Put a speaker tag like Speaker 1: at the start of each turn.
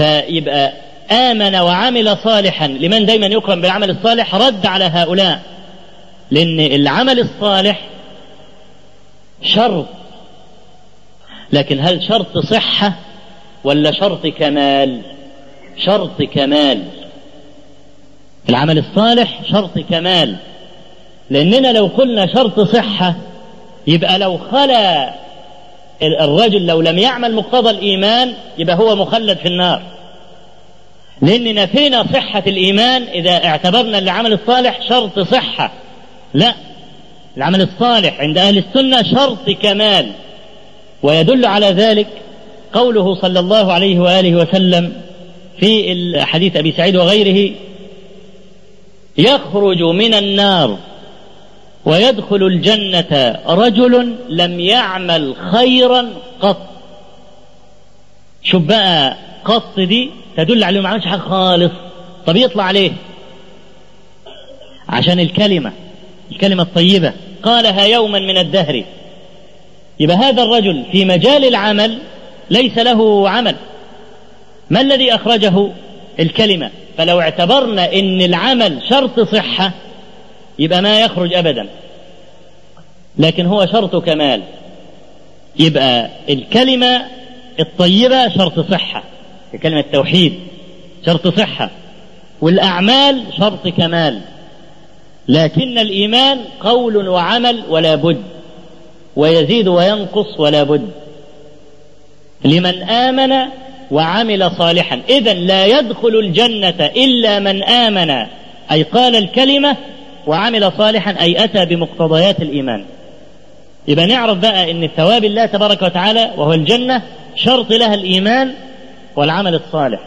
Speaker 1: فيبقى آمن وعمل صالحا. لمن دايما يقرن بالعمل الصالح رد على هؤلاء. لأن العمل الصالح شرط. لكن هل شرط صحة ولا شرط كمال؟ شرط كمال. العمل الصالح شرط كمال. لأننا لو قلنا شرط صحة يبقى لو خلا الرجل لو لم يعمل مقتضى الإيمان يبقى هو مخلد في النار. لأن نفينا صحة الإيمان إذا اعتبرنا العمل الصالح شرط صحة. لا العمل الصالح عند أهل السنة شرط كمال. ويدل على ذلك قوله صلى الله عليه وآله وسلم في حديث أبي سعيد وغيره يخرج من النار. ويدخل الجنة رجل لم يعمل خيرا قط. شوف بقى قط دي تدل عليه ما عملش حاجة خالص. طب يطلع عليه. عشان الكلمة الكلمة الطيبة. قالها يوما من الدهر. يبقى هذا الرجل في مجال العمل ليس له عمل. ما الذي أخرجه؟ الكلمة. فلو اعتبرنا إن العمل شرط صحة يبقى ما يخرج ابدا. لكن هو شرط كمال. يبقى الكلمة الطيبة شرط صحة. كلمة التوحيد شرط صحة. والأعمال شرط كمال. لكن الإيمان قول وعمل ولا بد. ويزيد وينقص ولا بد. لمن آمن وعمل صالحا. إذا لا يدخل الجنة إلا من آمن. أي قال الكلمة وعمل صالحا أي أتى بمقتضيات الإيمان. يبقى نعرف بقى أن ثواب الله تبارك وتعالى وهو الجنة شرط لها الإيمان والعمل الصالح.